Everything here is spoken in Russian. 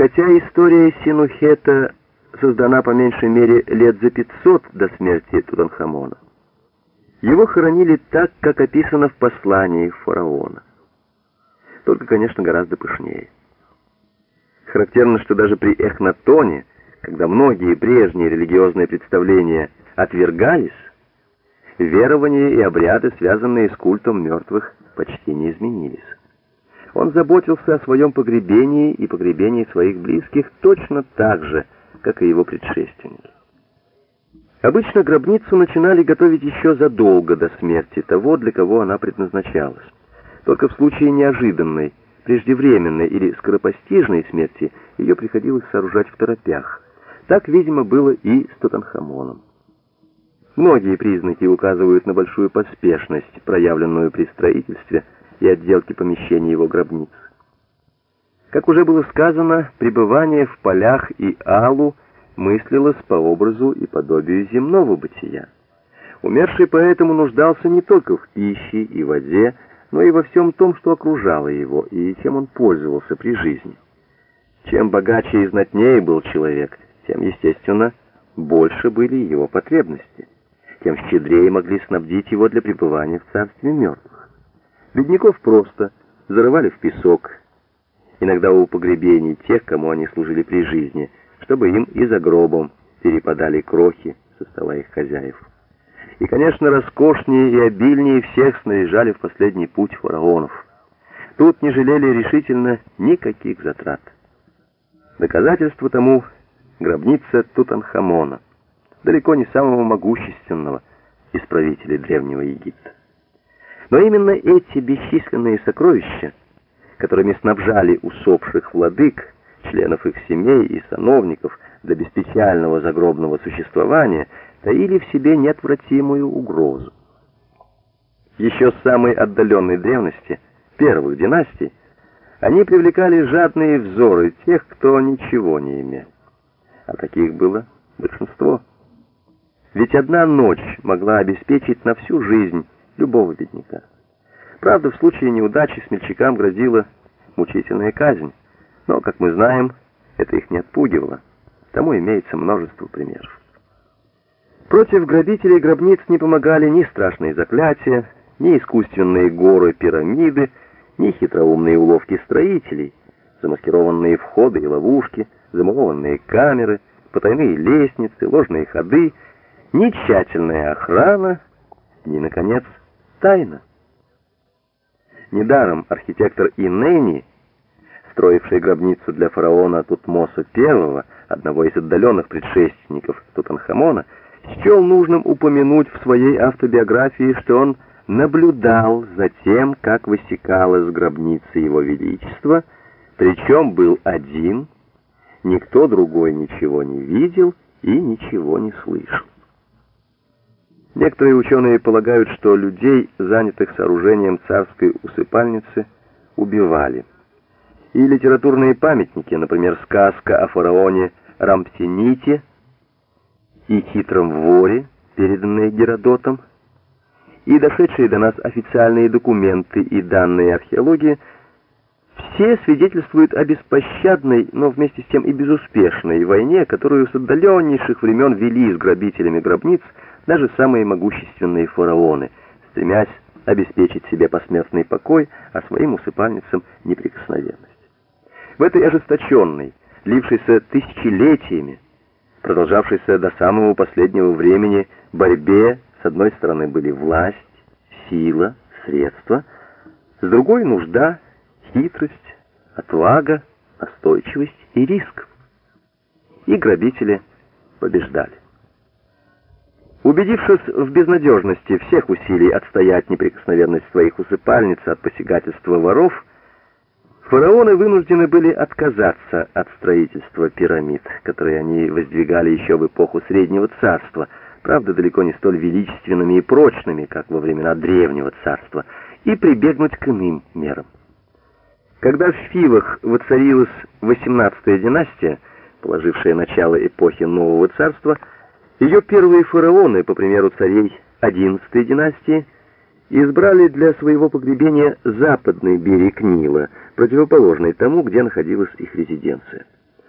Хотя история Синухета создана по меньшей мере лет за 500 до смерти Тутанхамона, его хоронили так, как описано в послании фараона. Только, конечно, гораздо пышнее. Характерно, что даже при Эхнатоне, когда многие прежние религиозные представления отвергались, верования и обряды, связанные с культом мертвых, почти не изменились. Он заботился о своем погребении и погребении своих близких точно так же, как и его предшественники. Обычно гробницу начинали готовить еще задолго до смерти того, для кого она предназначалась. Только в случае неожиданной, преждевременной или скоропостижной смерти ее приходилось сооружать в торопях. Так, видимо, было и с Тутанхамоном. Многие признаки указывают на большую поспешность, проявленную при строительстве и отделке помещений его гробниц. Как уже было сказано, пребывание в полях и алу мыслилось по образу и подобию земного бытия. Умерший поэтому нуждался не только в пище и воде, но и во всем том, что окружало его, и чем он пользовался при жизни. Чем богаче и знатнее был человек, тем, естественно, больше были его потребности, тем щедрее могли снабдить его для пребывания в царстве мертвых. Бедняков просто зарывали в песок, иногда у погребений тех, кому они служили при жизни, чтобы им и за гробом перепадали крохи со стола их хозяев. И, конечно, роскошнее и обильнее всех снаряжали в последний путь фараонов. Тут не жалели решительно никаких затрат. Доказательство тому гробница Тутанхамона, далеко не самого могущественного из правителей Древнего Египта. Но именно эти бесчисленные сокровища, которыми снабжали усопших владык, членов их семей и сановников для беспечального загробного существования, таили в себе неотвратимую угрозу. Еще с самой отдаленной древности, первых династий, они привлекали жадные взоры тех, кто ничего не имел. А таких было большинство. Ведь одна ночь могла обеспечить на всю жизнь любого бедняка. Правда, в случае неудачи смельчакам грозила мучительная казнь, но, как мы знаем, это их не отпугивало. Тому имеется множество примеров. Против грабителей гробниц не помогали ни страшные заклятия, ни искусственные горы пирамиды, ни хитроумные уловки строителей, замаскированные входы и ловушки, замурованные камеры, потайные лестницы, ложные ходы, ни тщательная охрана, ни, наконец, тайна. Недаром архитектор Инени, строивший гробницу для фараона Тутмоса I, одного из отдаленных предшественников Тутанхамона, счел нужным упомянуть в своей автобиографии, что он наблюдал за тем, как высекалась гробница его величества, причем был один, никто другой ничего не видел и ничего не слышал. Некоторые ученые полагают, что людей, занятых сооружением царской усыпальницы, убивали. И литературные памятники, например, сказка о фараоне Рамптените, и хитром воре, переданные Геродотом, и дошедшие до нас официальные документы и данные археологии, все свидетельствуют о беспощадной, но вместе с тем и безуспешной войне, которую с отдаленнейших времен вели с грабителями гробниц даже самые могущественные фараоны, стремясь обеспечить себе посмертный покой, а своим усыпальницам неприкосновенность. В этой ожесточенной, лившейся тысячелетиями, продолжавшейся до самого последнего времени борьбе, с одной стороны были власть, сила, средства, с другой нужда, хитрость, отвага, настойчивость и риск. И грабители побеждали. Убедившись в безнадежности всех усилий отстоять неприкосновенность своих усыпальниц от посягательства воров, Фараоны вынуждены были отказаться от строительства пирамид, которые они воздвигали еще в эпоху Среднего Царства, правда, далеко не столь величественными и прочными, как во времена Древнего Царства, и прибегнуть к иным мерам. Когда в Фивах воцарилась XVIII династия, положившая начало эпохи Нового Царства, ее первые фараоны, по примеру царей XI династии, избрали для своего погребения западный берег Нила, противоположный тому, где находилась их резиденция.